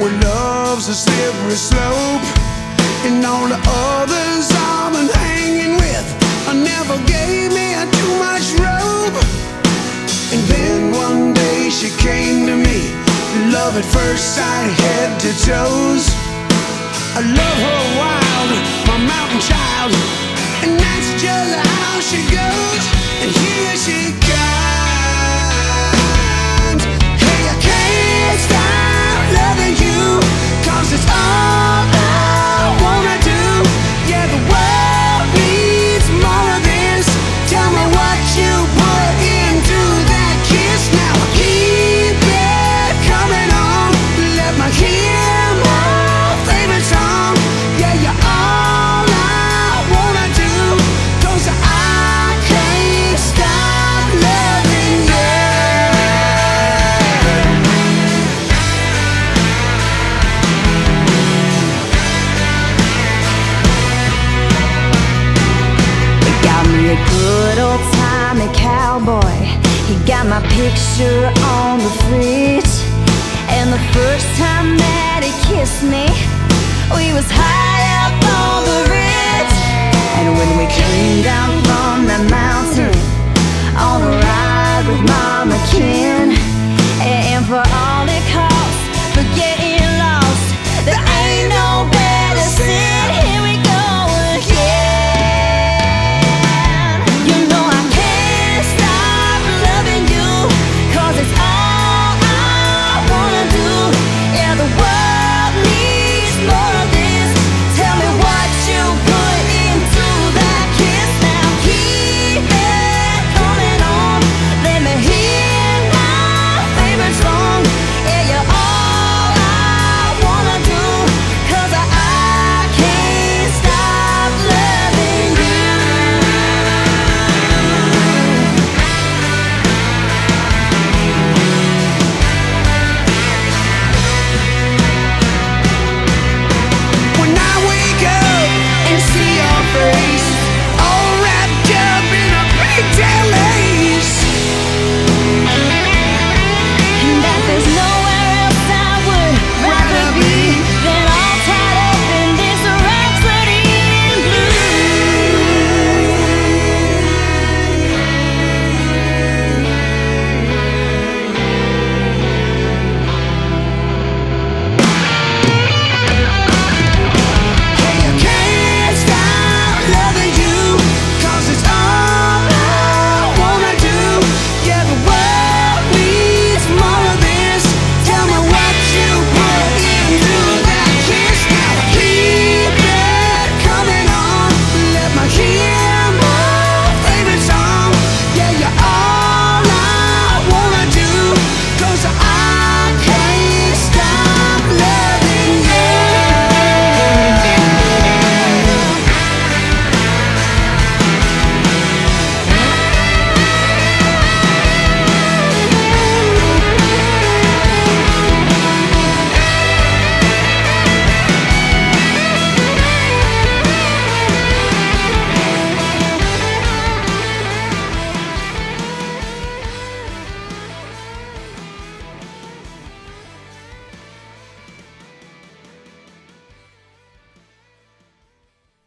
When love's a slippery slope, and all the others I've been hanging with, I never gave me too much rope. And then one day she came to me, love at first sight, head to toes. I love her wild, my mountain child, and that's just how she goes. And here she comes. He got my picture on the fridge. And the first time that he kissed me, we was high up on the ridge. And when we came down from the mountain